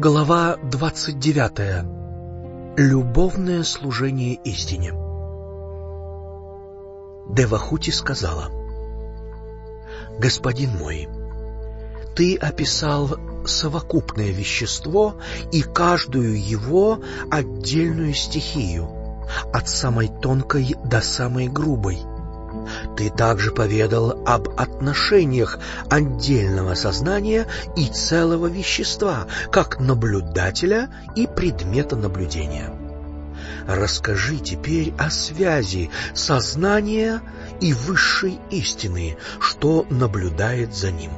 Глава 29. Любовное служение истине. Девахути сказала, «Господин мой, ты описал совокупное вещество и каждую его отдельную стихию, от самой тонкой до самой грубой. Ты также поведал об отношениях отдельного сознания и целого вещества, как наблюдателя и предмета наблюдения. Расскажи теперь о связи сознания и высшей истины, что наблюдает за ним.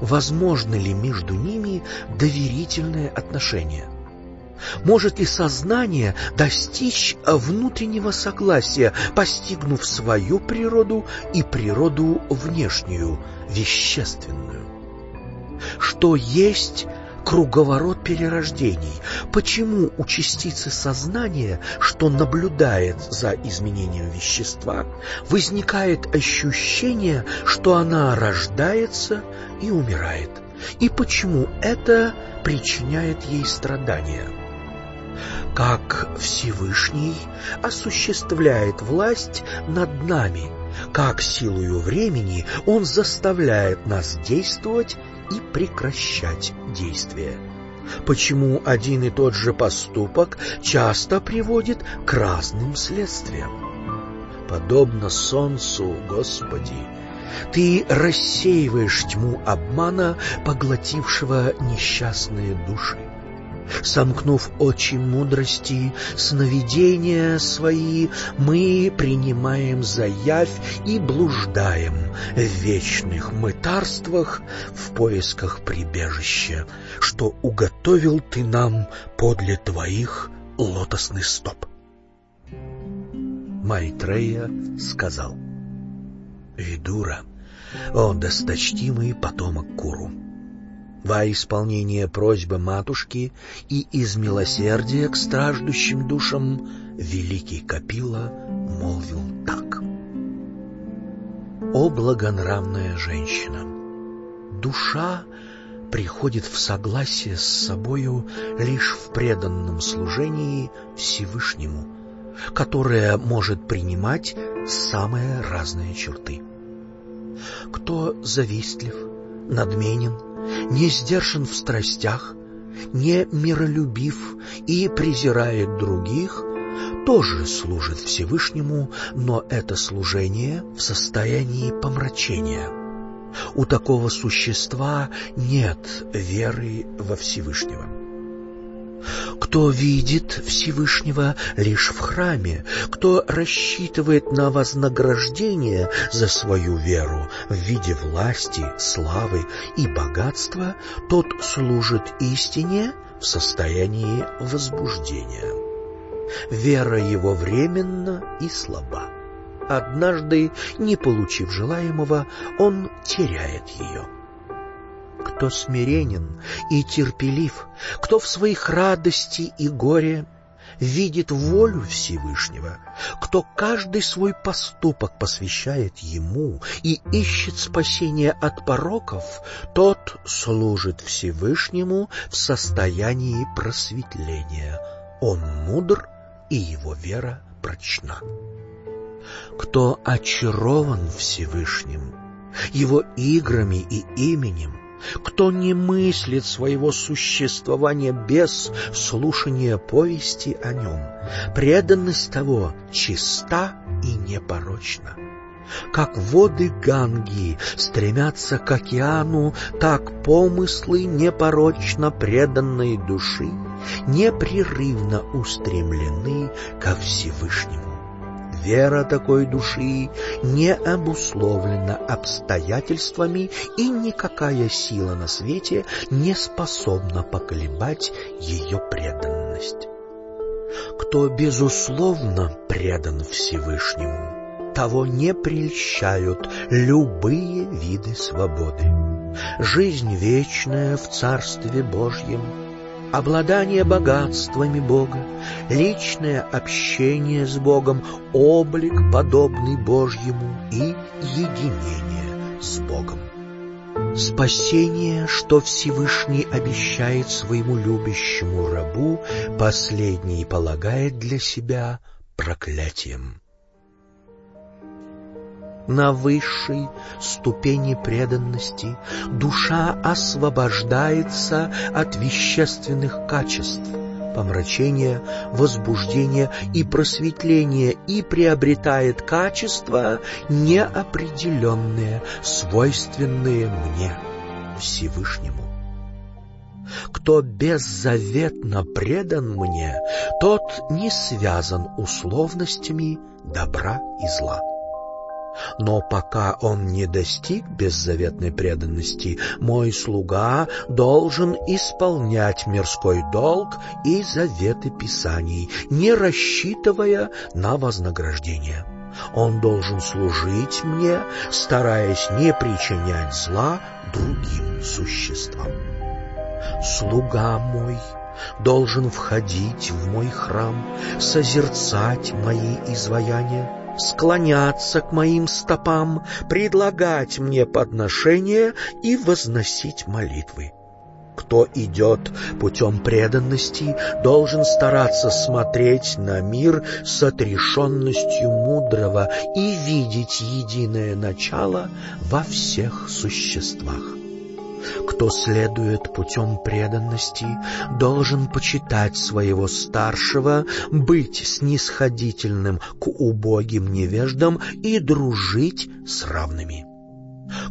Возможно ли между ними доверительное отношение? Может ли сознание достичь внутреннего согласия, постигнув свою природу и природу внешнюю, вещественную? Что есть круговорот перерождений? Почему у частицы сознания, что наблюдает за изменением вещества, возникает ощущение, что она рождается и умирает? И почему это причиняет ей страдания? Как Всевышний осуществляет власть над нами, как силою времени Он заставляет нас действовать и прекращать действие. Почему один и тот же поступок часто приводит к разным следствиям? Подобно солнцу, Господи, Ты рассеиваешь тьму обмана, поглотившего несчастные души сомкнув очи мудрости, сновидения свои, мы принимаем за явь и блуждаем в вечных мытарствах в поисках прибежища, что уготовил ты нам подле твоих лотосных стоп. Майтрея сказал, «Видура, о досточтимый потомок Куру!» Во исполнение просьбы матушки и из милосердия к страждущим душам великий Капила молвил так. «О благонравная женщина! Душа приходит в согласие с собою лишь в преданном служении Всевышнему, которое может принимать самые разные черты. Кто завистлив, надменен, не сдержан в страстях, не миролюбив и презирает других, тоже служит Всевышнему, но это служение в состоянии помрачения. У такого существа нет веры во Всевышнего. Кто видит Всевышнего лишь в храме, кто рассчитывает на вознаграждение за свою веру в виде власти, славы и богатства, тот служит истине в состоянии возбуждения. Вера его временна и слаба. Однажды, не получив желаемого, он теряет ее кто смиренен и терпелив, кто в своих радости и горе видит волю Всевышнего, кто каждый свой поступок посвящает Ему и ищет спасения от пороков, тот служит Всевышнему в состоянии просветления. Он мудр, и его вера прочна. Кто очарован Всевышним, его играми и именем, кто не мыслит своего существования без слушания повести о нем, преданность того чиста и непорочна. Как воды Ганги стремятся к океану, так помыслы непорочно преданной души непрерывно устремлены ко Всевышнему. Вера такой души не обусловлена обстоятельствами, и никакая сила на свете не способна поколебать ее преданность. Кто безусловно предан Всевышнему, того не прельщают любые виды свободы. Жизнь вечная в Царстве Божьем — обладание богатствами Бога, личное общение с Богом, облик, подобный Божьему, и единение с Богом. Спасение, что Всевышний обещает своему любящему рабу, последний полагает для себя проклятием. На высшей ступени преданности душа освобождается от вещественных качеств, помрачения, возбуждения и просветления и приобретает качества неопределенные, свойственные мне, Всевышнему. Кто беззаветно предан мне, тот не связан условностями добра и зла. Но пока он не достиг беззаветной преданности, мой слуга должен исполнять мирской долг и заветы Писаний, не рассчитывая на вознаграждение. Он должен служить мне, стараясь не причинять зла другим существам. Слуга мой должен входить в мой храм, созерцать мои изваяния, склоняться к моим стопам, предлагать мне подношения и возносить молитвы. Кто идет путем преданности, должен стараться смотреть на мир с отрешенностью мудрого и видеть единое начало во всех существах. Кто следует путем преданности, должен почитать своего старшего, быть снисходительным к убогим невеждам и дружить с равными.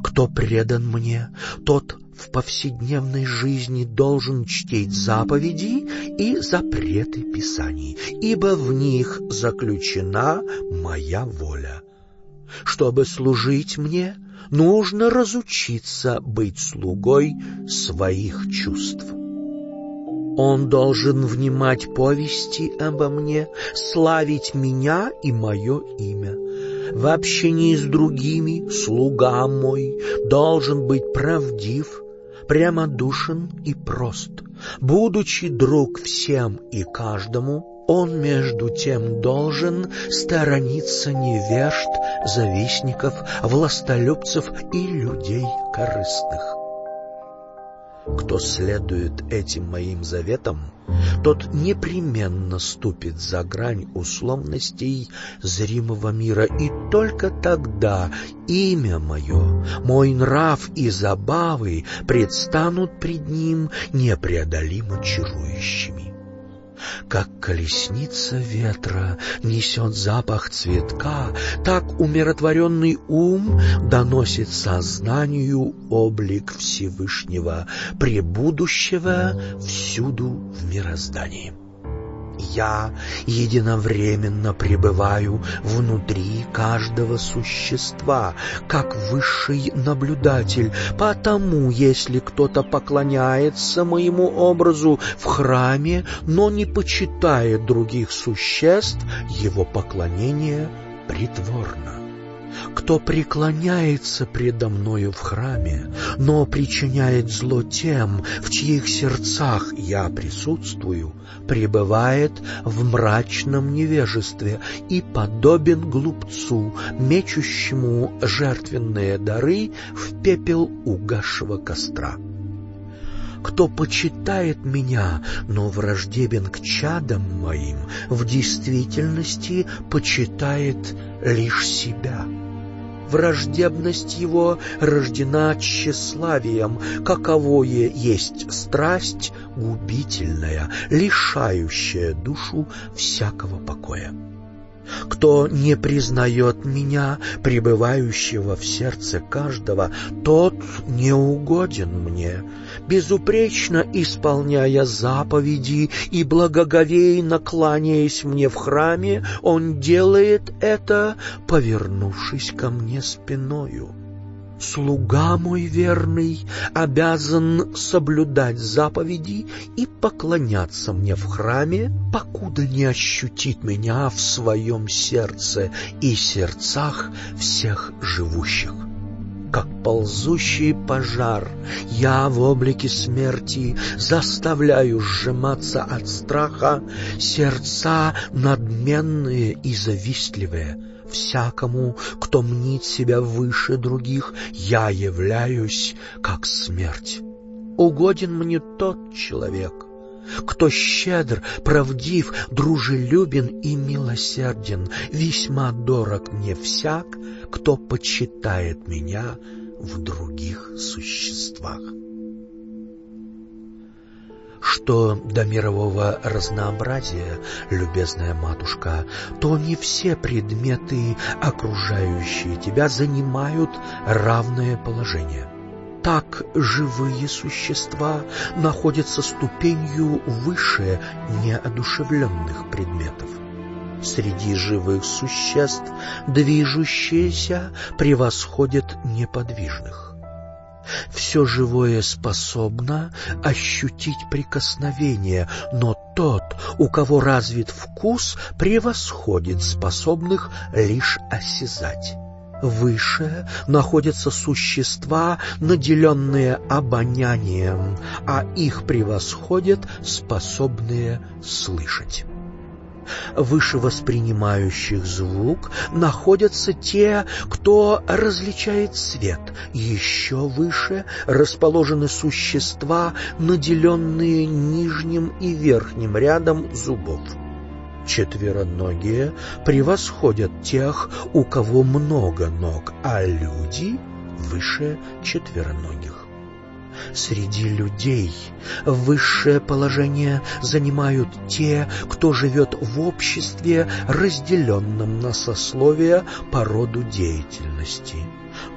Кто предан мне, тот в повседневной жизни должен чтить заповеди и запреты Писаний, ибо в них заключена моя воля. Чтобы служить мне, нужно разучиться быть слугой своих чувств. Он должен внимать повести обо мне, славить меня и мое имя. В общении с другими слуга мой должен быть правдив, прямодушен и прост. Будучи друг всем и каждому, он, между тем, должен сторониться невежд, завистников, властолюбцев и людей корыстных. Кто следует этим моим заветам, тот непременно ступит за грань условностей зримого мира, и только тогда имя мое, мой нрав и забавы предстанут пред ним непреодолимо чарующими. Как колесница ветра несет запах цветка, так умиротворенный ум доносит сознанию облик Всевышнего, пребудущего всюду в мироздании. Я единовременно пребываю внутри каждого существа, как высший наблюдатель, потому если кто-то поклоняется моему образу в храме, но не почитает других существ, его поклонение притворно. Кто преклоняется предо мною в храме, но причиняет зло тем, в чьих сердцах я присутствую, пребывает в мрачном невежестве и подобен глупцу, мечущему жертвенные дары в пепел угасшего костра. Кто почитает меня, но враждебен к чадам моим, в действительности почитает лишь себя. Враждебность его рождена тщеславием, каковое есть страсть губительная, лишающая душу всякого покоя. Кто не признает меня, пребывающего в сердце каждого, тот не угоден мне, безупречно исполняя заповеди и благоговейно кланяясь мне в храме, он делает это, повернувшись ко мне спиною. Слуга мой верный обязан соблюдать заповеди и поклоняться мне в храме, покуда не ощутит меня в своем сердце и сердцах всех живущих. Как ползущий пожар, я в облике смерти заставляю сжиматься от страха сердца надменные и завистливые, Всякому, кто мнит себя выше других, я являюсь как смерть. Угоден мне тот человек, кто щедр, правдив, дружелюбен и милосерден, весьма дорог мне всяк, кто почитает меня в других существах. Что до мирового разнообразия, любезная матушка, то не все предметы, окружающие тебя, занимают равное положение. Так живые существа находятся ступенью выше неодушевленных предметов. Среди живых существ движущиеся превосходят неподвижных. Все живое способно ощутить прикосновение, но тот, у кого развит вкус, превосходит способных лишь осязать. Выше находятся существа, наделенные обонянием, а их превосходят способные слышать выше воспринимающих звук находятся те, кто различает свет. Еще выше расположены существа, наделенные нижним и верхним рядом зубов. Четвероногие превосходят тех, у кого много ног, а люди выше четвероногих. Среди людей высшее положение занимают те, кто живет в обществе, разделенном на сословия по роду деятельности.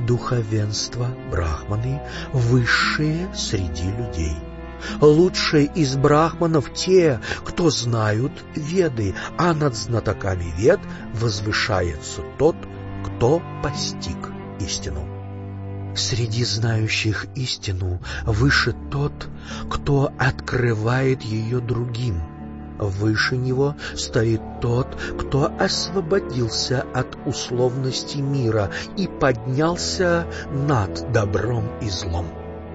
Духовенство, брахманы, высшие среди людей. Лучшие из брахманов те, кто знают веды, а над знатоками вед возвышается тот, кто постиг истину. Среди знающих истину выше тот, кто открывает ее другим. Выше него стоит тот, кто освободился от условности мира и поднялся над добром и злом.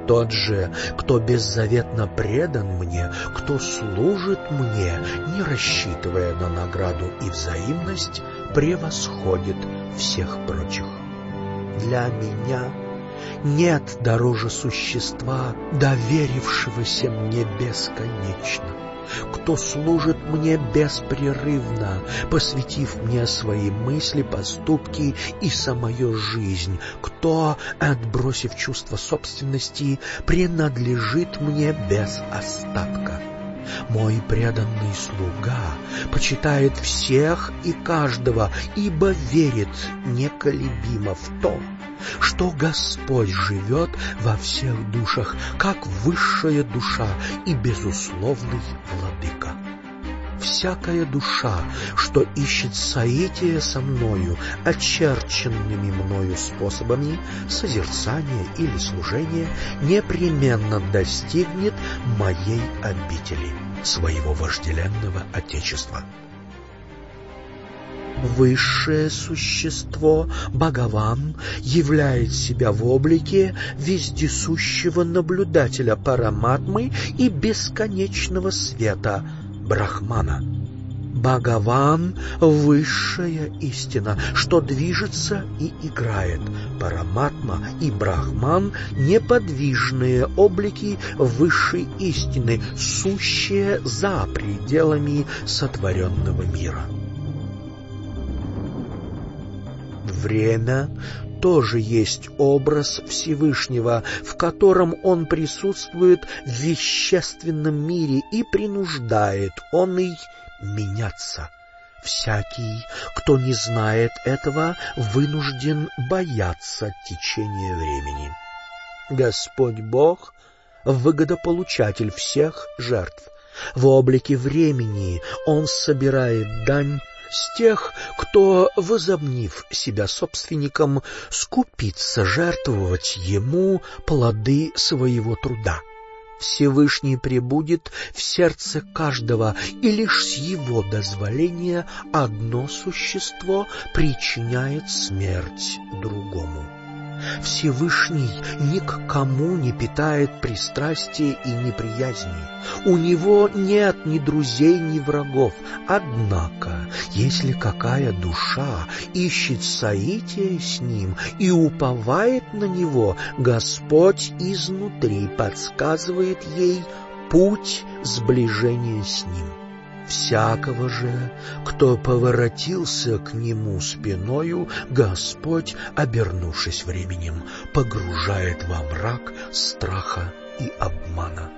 Тот же, кто беззаветно предан мне, кто служит мне, не рассчитывая на награду и взаимность, превосходит всех прочих. Для меня нет дороже существа, доверившегося мне бесконечно. Кто служит мне беспрерывно, посвятив мне свои мысли, поступки и самую жизнь, кто, отбросив чувство собственности, принадлежит мне без остатка. Мой преданный слуга почитает всех и каждого, ибо верит неколебимо в то, что Господь живет во всех душах, как высшая душа и безусловный владыка. Всякая душа, что ищет соития со мною, очерченными мною способами созерцания или служения, непременно достигнет моей обители, своего вожделенного Отечества. Высшее существо, Бхагаван, являет себя в облике вездесущего наблюдателя Параматмы и бесконечного света Брахмана. Бхагаван — высшая истина, что движется и играет. Параматма и Брахман — неподвижные облики высшей истины, сущие за пределами сотворенного мира. Время тоже есть образ Всевышнего, в котором Он присутствует в вещественном мире и принуждает Он и меняться. Всякий, кто не знает этого, вынужден бояться течения времени. Господь Бог — выгодополучатель всех жертв. В облике времени Он собирает дань с тех, кто, возомнив себя собственником, скупится жертвовать ему плоды своего труда. Всевышний пребудет в сердце каждого, и лишь с его дозволения одно существо причиняет смерть другому. Всевышний ни к кому не питает пристрастия и неприязни. У него нет ни друзей, ни врагов. Однако, если какая душа ищет соития с ним и уповает на него, Господь изнутри подсказывает ей путь сближения с ним. Всякого же, кто поворотился к нему спиною, Господь, обернувшись временем, погружает во мрак страха и обмана.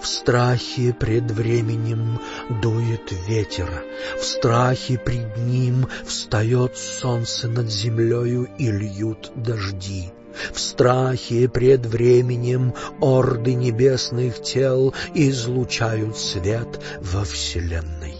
В страхе пред временем дует ветер, В страхе пред ним встает солнце над землею и льют дожди. В страхе пред временем орды небесных тел излучают свет во вселенной.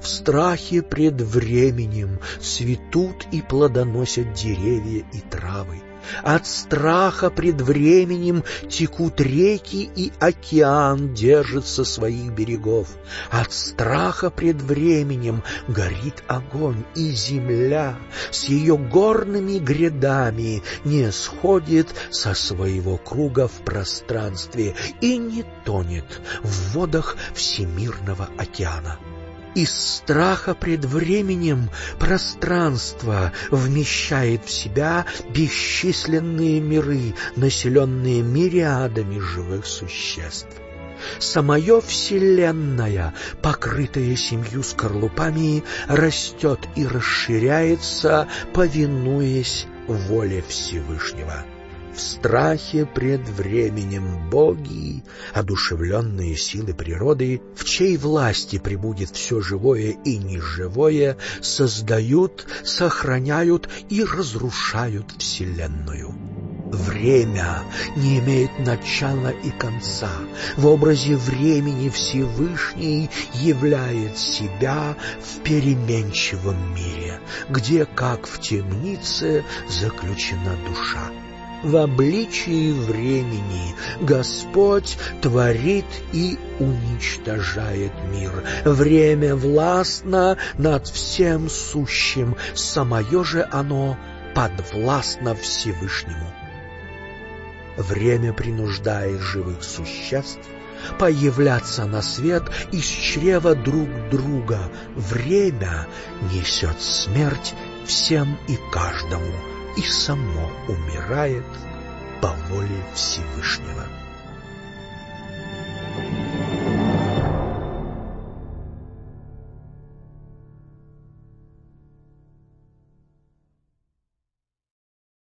В страхе пред временем цветут и плодоносят деревья и травы. От страха пред временем текут реки, и океан держится своих берегов. От страха пред временем горит огонь, и земля с ее горными грядами не сходит со своего круга в пространстве и не тонет в водах всемирного океана. Из страха пред временем пространство вмещает в себя бесчисленные миры, населенные мириадами живых существ. Самая Вселенная, покрытая семью скорлупами, растет и расширяется, повинуясь воле Всевышнего в страхе пред временем боги, одушевленные силы природы, в чьей власти пребудет все живое и неживое, создают, сохраняют и разрушают Вселенную. Время не имеет начала и конца. В образе времени Всевышний являет себя в переменчивом мире, где, как в темнице, заключена душа в обличии времени Господь творит и уничтожает мир. Время властно над всем сущим, самое же оно подвластно Всевышнему. Время принуждает живых существ появляться на свет из чрева друг друга. Время несет смерть всем и каждому и само умирает по воле Всевышнего.